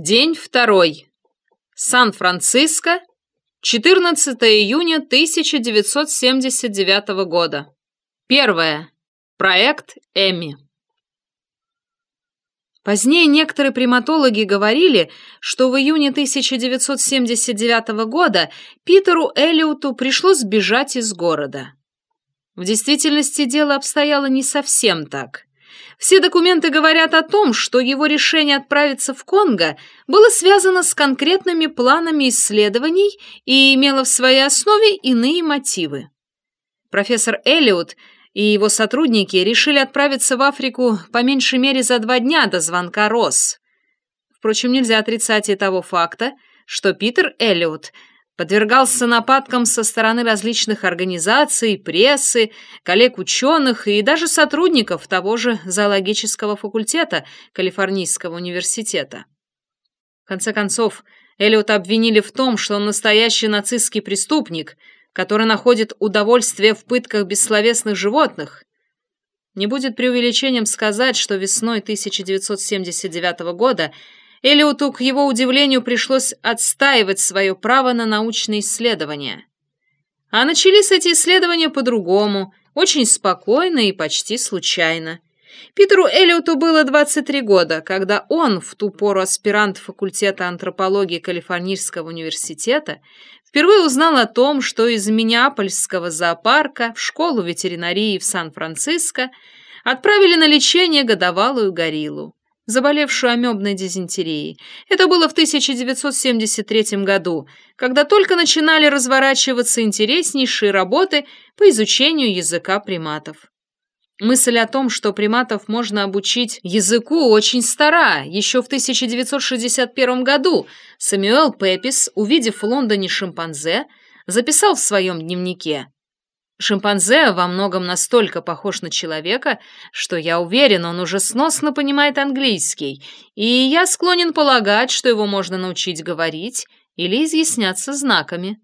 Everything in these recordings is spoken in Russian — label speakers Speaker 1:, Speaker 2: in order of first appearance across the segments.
Speaker 1: День второй. Сан-Франциско, 14 июня 1979 года. Первое. Проект Эми. Позднее некоторые приматологи говорили, что в июне 1979 года Питеру Эллиоту пришлось сбежать из города. В действительности дело обстояло не совсем так. Все документы говорят о том, что его решение отправиться в Конго было связано с конкретными планами исследований и имело в своей основе иные мотивы. Профессор Эллиот и его сотрудники решили отправиться в Африку по меньшей мере за два дня до звонка Росс. Впрочем, нельзя отрицать и того факта, что Питер Эллиот подвергался нападкам со стороны различных организаций, прессы, коллег-ученых и даже сотрудников того же зоологического факультета Калифорнийского университета. В конце концов, Эллиота обвинили в том, что он настоящий нацистский преступник, который находит удовольствие в пытках бессловесных животных. Не будет преувеличением сказать, что весной 1979 года Элиоту, к его удивлению, пришлось отстаивать свое право на научные исследования. А начались эти исследования по-другому, очень спокойно и почти случайно. Питеру Эллиоту было 23 года, когда он, в ту пору аспирант факультета антропологии Калифорнийского университета, впервые узнал о том, что из Миннеапольского зоопарка в школу ветеринарии в Сан-Франциско отправили на лечение годовалую гориллу заболевшую амебной дизентерией. Это было в 1973 году, когда только начинали разворачиваться интереснейшие работы по изучению языка приматов. Мысль о том, что приматов можно обучить языку, очень стара. Еще в 1961 году Самюэл Пепис, увидев в Лондоне шимпанзе, записал в своем дневнике Шимпанзе во многом настолько похож на человека, что я уверен, он уже сносно понимает английский, и я склонен полагать, что его можно научить говорить или изъясняться знаками.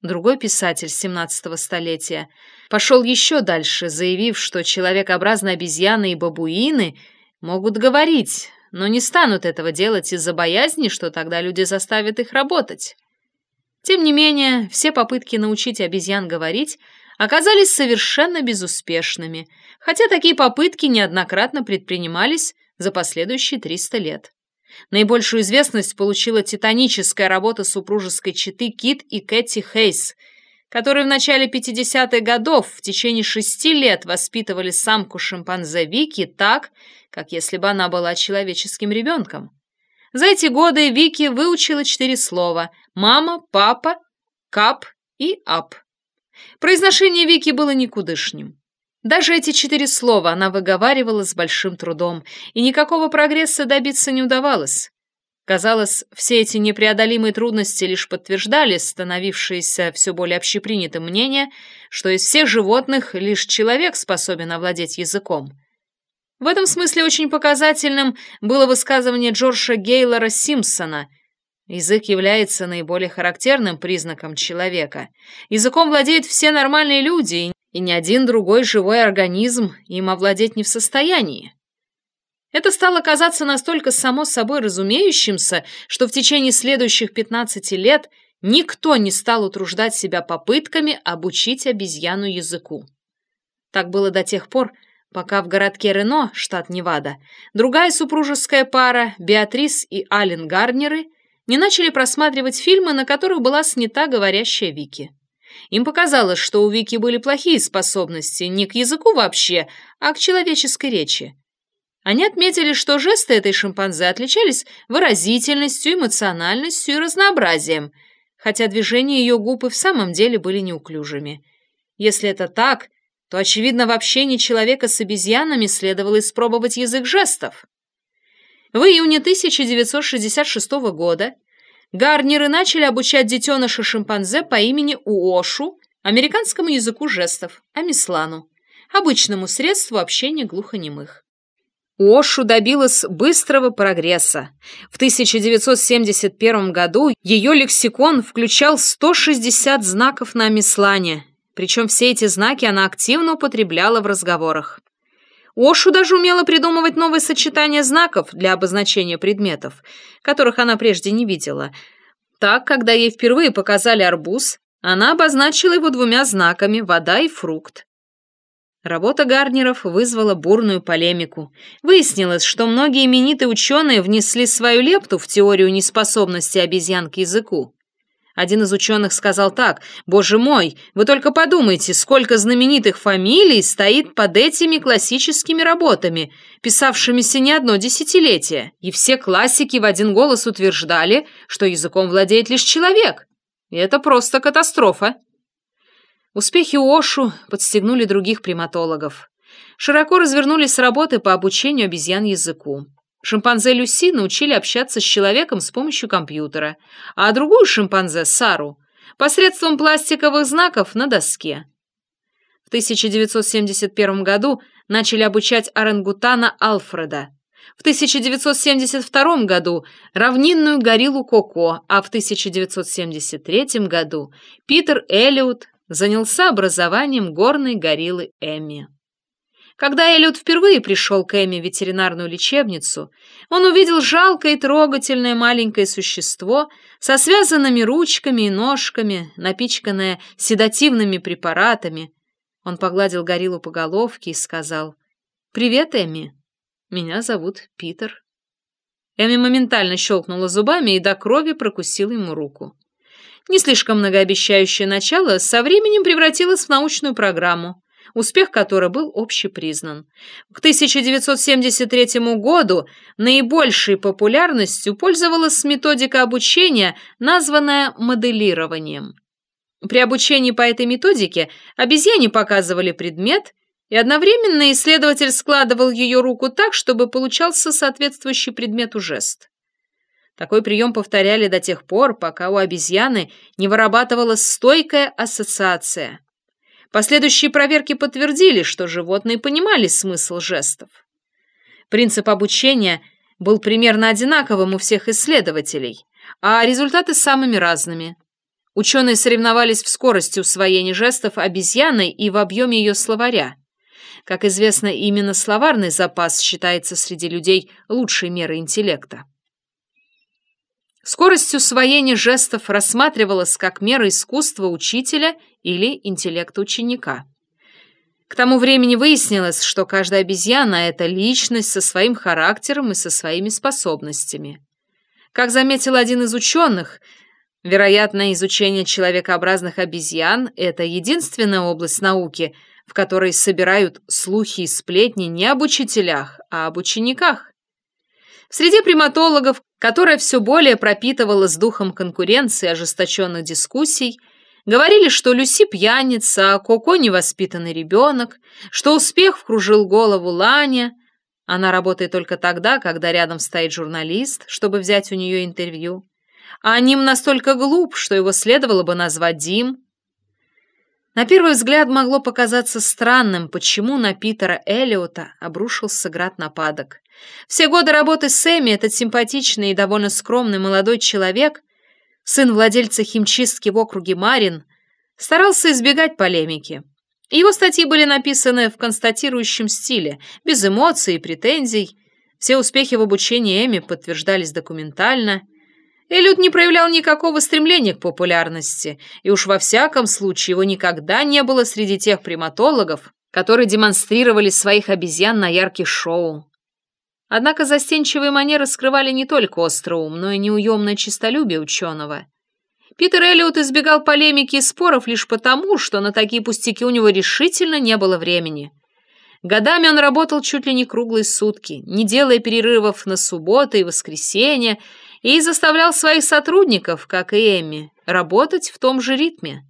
Speaker 1: Другой писатель 17 столетия пошел еще дальше, заявив, что человекообразные обезьяны и бабуины могут говорить, но не станут этого делать из-за боязни, что тогда люди заставят их работать. Тем не менее, все попытки научить обезьян говорить оказались совершенно безуспешными, хотя такие попытки неоднократно предпринимались за последующие 300 лет. Наибольшую известность получила титаническая работа супружеской четы Кит и Кэти Хейс, которые в начале 50-х годов в течение шести лет воспитывали самку шимпанзе Вики так, как если бы она была человеческим ребенком. За эти годы Вики выучила четыре слова «мама», «папа», «кап» и «ап». Произношение Вики было никудышним. Даже эти четыре слова она выговаривала с большим трудом, и никакого прогресса добиться не удавалось. Казалось, все эти непреодолимые трудности лишь подтверждали становившееся все более общепринятым мнение, что из всех животных лишь человек способен овладеть языком. В этом смысле очень показательным было высказывание Джорджа Гейлора Симпсона «Язык является наиболее характерным признаком человека. Языком владеют все нормальные люди, и ни один другой живой организм им овладеть не в состоянии». Это стало казаться настолько само собой разумеющимся, что в течение следующих 15 лет никто не стал утруждать себя попытками обучить обезьяну языку. Так было до тех пор, пока в городке Рено, штат Невада, другая супружеская пара, Беатрис и Ален Гарнеры, не начали просматривать фильмы, на которых была снята говорящая Вики. Им показалось, что у Вики были плохие способности не к языку вообще, а к человеческой речи. Они отметили, что жесты этой шимпанзе отличались выразительностью, эмоциональностью и разнообразием, хотя движения ее губ и в самом деле были неуклюжими. Если это так, то, очевидно, в общении человека с обезьянами следовало испробовать язык жестов. В июне 1966 года Гарнеры начали обучать детеныша шимпанзе по имени Уошу американскому языку жестов, амислану, обычному средству общения глухонемых. Уошу добилась быстрого прогресса. В 1971 году ее лексикон включал 160 знаков на амислане, причем все эти знаки она активно употребляла в разговорах. Ошу даже умела придумывать новые сочетания знаков для обозначения предметов, которых она прежде не видела. Так, когда ей впервые показали арбуз, она обозначила его двумя знаками «вода» и «фрукт». Работа Гарнеров вызвала бурную полемику. Выяснилось, что многие именитые ученые внесли свою лепту в теорию неспособности обезьян к языку. Один из ученых сказал так, «Боже мой, вы только подумайте, сколько знаменитых фамилий стоит под этими классическими работами, писавшимися не одно десятилетие, и все классики в один голос утверждали, что языком владеет лишь человек. И это просто катастрофа». Успехи Ошу подстегнули других приматологов. Широко развернулись работы по обучению обезьян языку. Шимпанзе Люси научили общаться с человеком с помощью компьютера, а другую шимпанзе, Сару, посредством пластиковых знаков на доске. В 1971 году начали обучать орангутана Алфреда. В 1972 году равнинную гориллу Коко, а в 1973 году Питер Эллиот занялся образованием горной гориллы Эмми. Когда Эллиот впервые пришел к Эми в ветеринарную лечебницу, он увидел жалкое и трогательное маленькое существо со связанными ручками и ножками, напичканное седативными препаратами. Он погладил гориллу по головке и сказал «Привет, Эми. Меня зовут Питер». Эми моментально щелкнула зубами и до крови прокусила ему руку. Не слишком многообещающее начало со временем превратилось в научную программу успех которой был общепризнан. К 1973 году наибольшей популярностью пользовалась методика обучения, названная моделированием. При обучении по этой методике обезьяне показывали предмет, и одновременно исследователь складывал ее руку так, чтобы получался соответствующий предмету жест. Такой прием повторяли до тех пор, пока у обезьяны не вырабатывалась стойкая ассоциация. Последующие проверки подтвердили, что животные понимали смысл жестов. Принцип обучения был примерно одинаковым у всех исследователей, а результаты самыми разными. Ученые соревновались в скорости усвоения жестов обезьяны и в объеме ее словаря. Как известно, именно словарный запас считается среди людей лучшей мерой интеллекта. Скорость усвоения жестов рассматривалась как мера искусства учителя или интеллекта ученика. К тому времени выяснилось, что каждая обезьяна — это личность со своим характером и со своими способностями. Как заметил один из ученых, вероятно, изучение человекообразных обезьян — это единственная область науки, в которой собирают слухи и сплетни не об учителях, а об учениках. Среди приматологов, которая все более пропитывалась духом конкуренции и ожесточенных дискуссий, говорили, что Люси пьяница, а Коко невоспитанный ребенок, что успех вкружил голову Ланя. Она работает только тогда, когда рядом стоит журналист, чтобы взять у нее интервью. А Ним настолько глуп, что его следовало бы назвать Дим. На первый взгляд могло показаться странным, почему на Питера Эллиота обрушился град нападок. Все годы работы с Эми этот симпатичный и довольно скромный молодой человек, сын владельца химчистки в округе Марин, старался избегать полемики. Его статьи были написаны в констатирующем стиле, без эмоций и претензий. Все успехи в обучении Эми подтверждались документально. Эллиот не проявлял никакого стремления к популярности, и уж во всяком случае его никогда не было среди тех приматологов, которые демонстрировали своих обезьян на ярких шоу. Однако застенчивые манеры скрывали не только острый ум, но и неуемное честолюбие ученого. Питер Эллиот избегал полемики и споров лишь потому, что на такие пустяки у него решительно не было времени. Годами он работал чуть ли не круглые сутки, не делая перерывов на субботы и воскресенья, и заставлял своих сотрудников, как и Эмми, работать в том же ритме.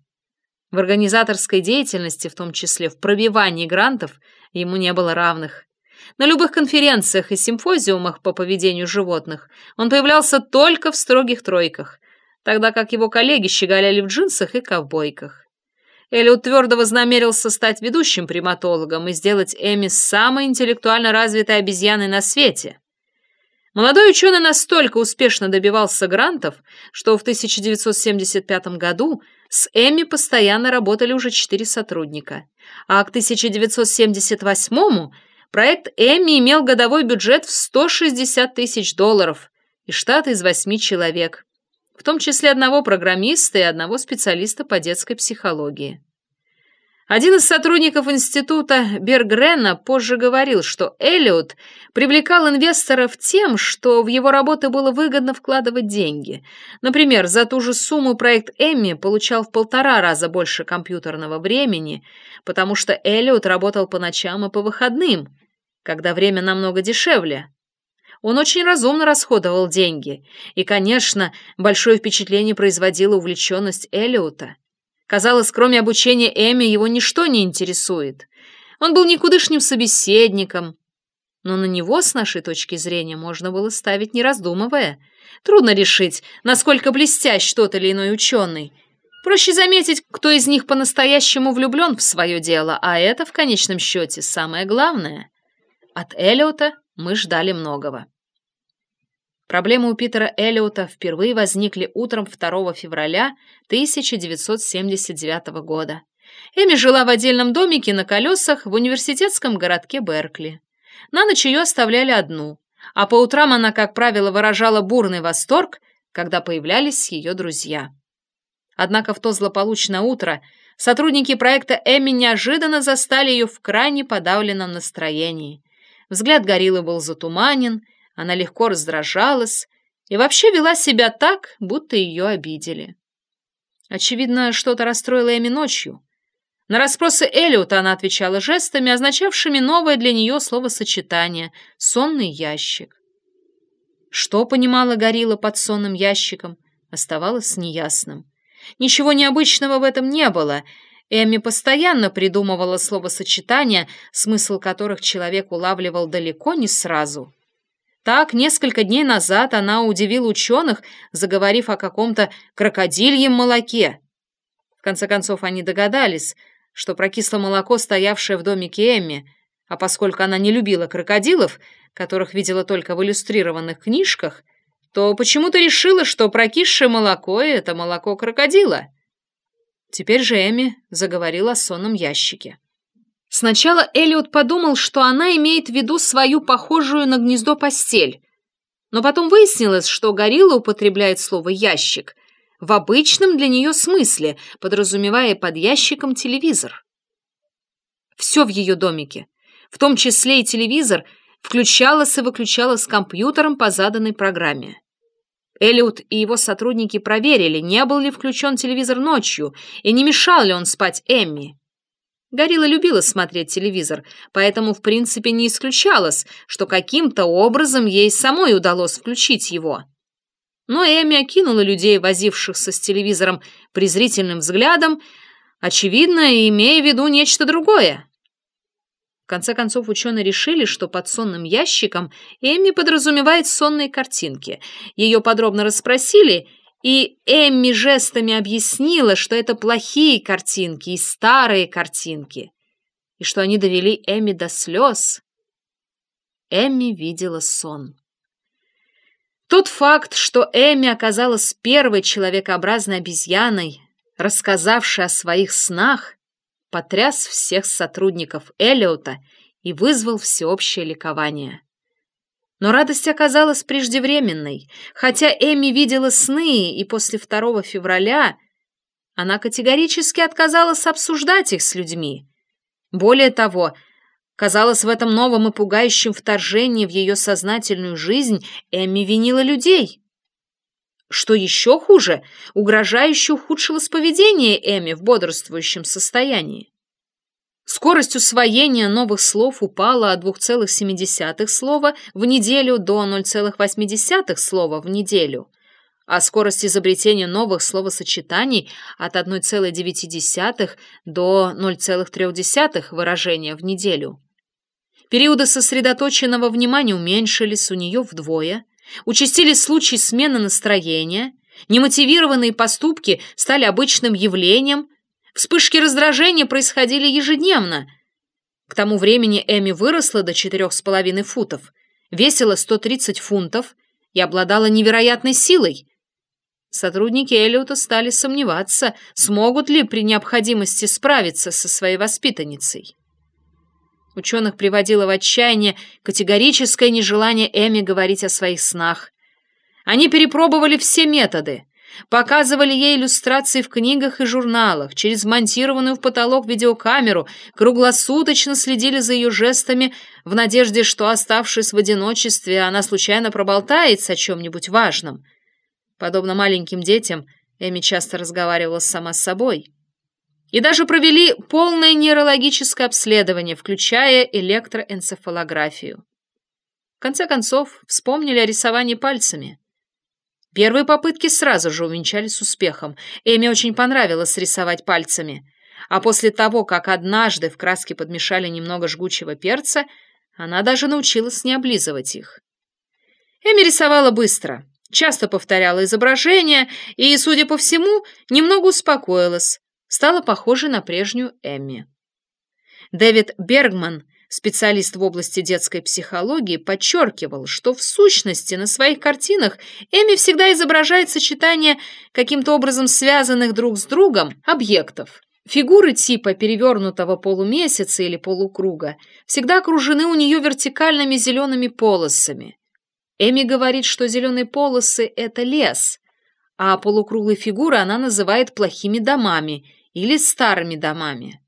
Speaker 1: В организаторской деятельности, в том числе в пробивании грантов, ему не было равных. На любых конференциях и симпозиумах по поведению животных он появлялся только в строгих тройках, тогда как его коллеги щеголяли в джинсах и ковбойках. Эллиот твердо вознамерился стать ведущим приматологом и сделать Эми самой интеллектуально развитой обезьяной на свете. Молодой ученый настолько успешно добивался грантов, что в 1975 году с Эми постоянно работали уже четыре сотрудника, а к 1978 проект Эмми имел годовой бюджет в 160 тысяч долларов и штат из восьми человек, в том числе одного программиста и одного специалиста по детской психологии. Один из сотрудников института Бергрена позже говорил, что Эллиот привлекал инвесторов тем, что в его работы было выгодно вкладывать деньги. Например, за ту же сумму проект Эмми получал в полтора раза больше компьютерного времени, потому что Эллиот работал по ночам и по выходным, когда время намного дешевле. Он очень разумно расходовал деньги, и, конечно, большое впечатление производила увлеченность Эллиота. Казалось, кроме обучения Эми, его ничто не интересует. Он был никудышним собеседником. Но на него, с нашей точки зрения, можно было ставить не раздумывая. Трудно решить, насколько блестящ тот или иной ученый. Проще заметить, кто из них по-настоящему влюблен в свое дело, а это, в конечном счете, самое главное. От Эллиота мы ждали многого. Проблемы у Питера Эллиота впервые возникли утром 2 февраля 1979 года. Эми жила в отдельном домике на колесах в университетском городке Беркли. На ночь ее оставляли одну, а по утрам она, как правило, выражала бурный восторг, когда появлялись ее друзья. Однако в то злополучное утро сотрудники проекта Эми неожиданно застали ее в крайне подавленном настроении. Взгляд гориллы был затуманен, она легко раздражалась и вообще вела себя так, будто ее обидели. Очевидно, что-то расстроило Эми ночью. На расспросы Эллиота она отвечала жестами, означавшими новое для нее словосочетание «сонный ящик». Что понимала горилла под сонным ящиком, оставалось неясным. Ничего необычного в этом не было. Эми постоянно придумывала словосочетания, смысл которых человек улавливал далеко не сразу. Так, несколько дней назад она удивила ученых, заговорив о каком-то крокодильем молоке. В конце концов, они догадались, что прокисло молоко, стоявшее в домике Эмми, а поскольку она не любила крокодилов, которых видела только в иллюстрированных книжках, то почему-то решила, что прокисшее молоко — это молоко крокодила. Теперь же Эми заговорила о сонном ящике. Сначала Элиот подумал, что она имеет в виду свою похожую на гнездо постель, но потом выяснилось, что горилла употребляет слово «ящик» в обычном для нее смысле, подразумевая под ящиком телевизор. Все в ее домике, в том числе и телевизор, включалось и выключалось компьютером по заданной программе. Элиот и его сотрудники проверили, не был ли включен телевизор ночью и не мешал ли он спать Эмми. Горилла любила смотреть телевизор, поэтому в принципе не исключалось, что каким-то образом ей самой удалось включить его. Но Эми окинула людей, возившихся с телевизором, презрительным взглядом, очевидно, имея в виду нечто другое. В конце концов, ученые решили, что под сонным ящиком Эми подразумевает сонные картинки. Ее подробно расспросили — и Эмми жестами объяснила, что это плохие картинки и старые картинки, и что они довели Эмми до слез. Эмми видела сон. Тот факт, что Эмми оказалась первой человекообразной обезьяной, рассказавшей о своих снах, потряс всех сотрудников Эллиота и вызвал всеобщее ликование. Но радость оказалась преждевременной. Хотя Эми видела сны, и после 2 февраля она категорически отказалась обсуждать их с людьми. Более того, казалось, в этом новом и пугающем вторжении в ее сознательную жизнь Эми винила людей. Что еще хуже, угрожающе ухудшилось поведение Эми в бодрствующем состоянии. Скорость усвоения новых слов упала от 2,7 слова в неделю до 0,8 слова в неделю, а скорость изобретения новых словосочетаний от 1,9 до 0,3 выражения в неделю. Периоды сосредоточенного внимания уменьшились у нее вдвое, участились случаи смены настроения, немотивированные поступки стали обычным явлением – Вспышки раздражения происходили ежедневно. К тому времени Эми выросла до четырех с половиной футов, весила 130 фунтов и обладала невероятной силой. Сотрудники Эллиота стали сомневаться, смогут ли при необходимости справиться со своей воспитанницей. Ученых приводило в отчаяние категорическое нежелание Эми говорить о своих снах. Они перепробовали все методы, показывали ей иллюстрации в книгах и журналах, через монтированную в потолок видеокамеру, круглосуточно следили за ее жестами в надежде, что, оставшись в одиночестве, она случайно проболтается о чем-нибудь важном. Подобно маленьким детям, Эми часто разговаривала сама с собой. И даже провели полное нейрологическое обследование, включая электроэнцефалографию. В конце концов, вспомнили о рисовании пальцами. Первые попытки сразу же увенчались успехом. Эми очень понравилось рисовать пальцами. А после того, как однажды в краске подмешали немного жгучего перца, она даже научилась не облизывать их. Эми рисовала быстро, часто повторяла изображения и, судя по всему, немного успокоилась, стала похожей на прежнюю Эмми. Дэвид Бергман, специалист в области детской психологии, подчеркивал, что в сущности на своих картинах Эми всегда изображает сочетание каким-то образом связанных друг с другом объектов. Фигуры типа перевернутого полумесяца или полукруга всегда окружены у нее вертикальными зелеными полосами. Эми говорит, что зеленые полосы — это лес, а полукруглые фигуры она называет плохими домами или старыми домами.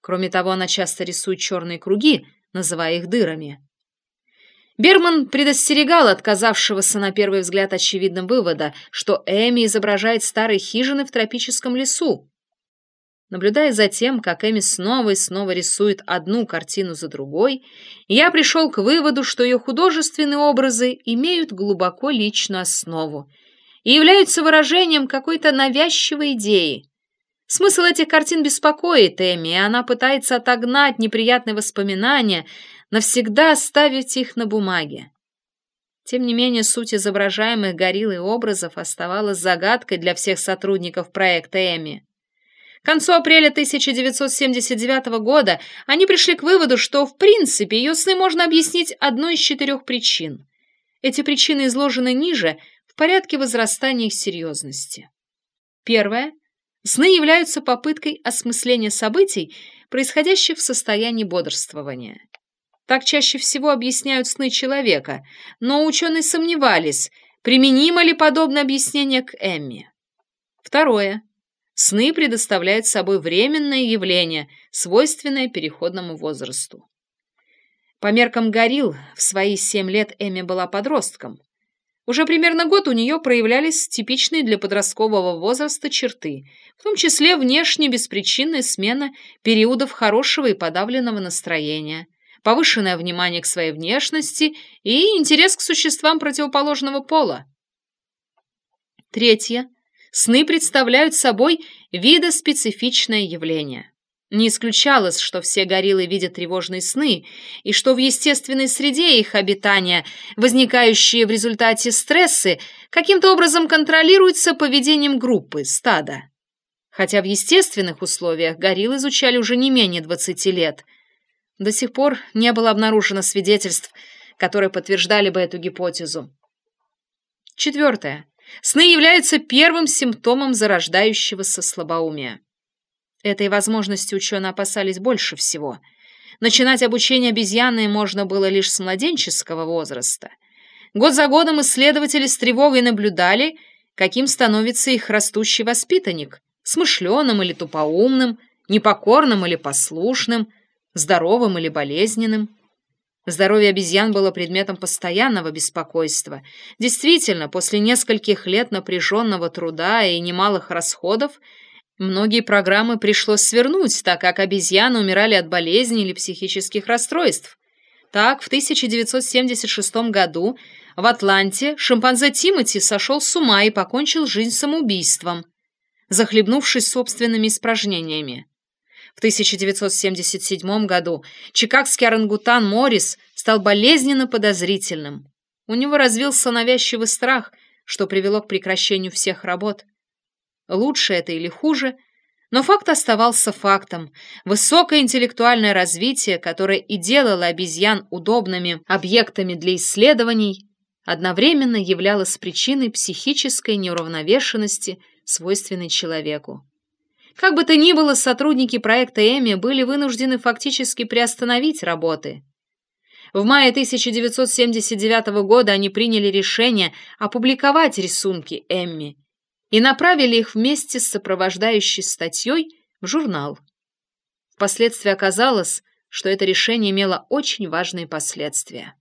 Speaker 1: Кроме того, она часто рисует черные круги, называя их дырами. Берман предостерегал отказавшегося на первый взгляд очевидным вывода, что Эми изображает старые хижины в тропическом лесу. Наблюдая за тем, как Эми снова и снова рисует одну картину за другой, я пришел к выводу, что ее художественные образы имеют глубоко личную основу и являются выражением какой-то навязчивой идеи, Смысл этих картин беспокоит Эми, и она пытается отогнать неприятные воспоминания, навсегда оставить их на бумаге. Тем не менее, суть изображаемых гориллой образов оставалась загадкой для всех сотрудников проекта Эми. К концу апреля 1979 года они пришли к выводу, что в принципе ее сны можно объяснить одной из четырех причин. Эти причины изложены ниже в порядке возрастания их серьезности. Первое – Сны являются попыткой осмысления событий, происходящих в состоянии бодрствования. Так чаще всего объясняют сны человека, но ученые сомневались, применимо ли подобное объяснение к Эмме. Второе. Сны предоставляют собой временное явление, свойственное переходному возрасту. По меркам горилл, в свои семь лет Эми была подростком. Уже примерно год у нее проявлялись типичные для подросткового возраста черты, в том числе внешне беспричинная смена периодов хорошего и подавленного настроения, повышенное внимание к своей внешности и интерес к существам противоположного пола. Третье. Сны представляют собой видоспецифичное явление. Не исключалось, что все гориллы видят тревожные сны, и что в естественной среде их обитания, возникающие в результате стрессы, каким-то образом контролируются поведением группы, стада. Хотя в естественных условиях горилл изучали уже не менее 20 лет. До сих пор не было обнаружено свидетельств, которые подтверждали бы эту гипотезу. Четвертое. Сны являются первым симптомом зарождающегося слабоумия. Этой возможности ученые опасались больше всего. Начинать обучение обезьяны можно было лишь с младенческого возраста. Год за годом исследователи с тревогой наблюдали, каким становится их растущий воспитанник, смышленым или тупоумным, непокорным или послушным, здоровым или болезненным. Здоровье обезьян было предметом постоянного беспокойства. Действительно, после нескольких лет напряженного труда и немалых расходов Многие программы пришлось свернуть, так как обезьяны умирали от болезней или психических расстройств. Так, в 1976 году в Атланте шимпанзе Тимоти сошел с ума и покончил жизнь самоубийством, захлебнувшись собственными испражнениями. В 1977 году чикагский орангутан Моррис стал болезненно подозрительным. У него развился навязчивый страх, что привело к прекращению всех работ – Лучше это или хуже, но факт оставался фактом. Высокое интеллектуальное развитие, которое и делало обезьян удобными объектами для исследований, одновременно являлось причиной психической неуравновешенности, свойственной человеку. Как бы то ни было, сотрудники проекта Эми были вынуждены фактически приостановить работы. В мае 1979 года они приняли решение опубликовать рисунки Эмми и направили их вместе с сопровождающей статьей в журнал. Впоследствии оказалось, что это решение имело очень важные последствия.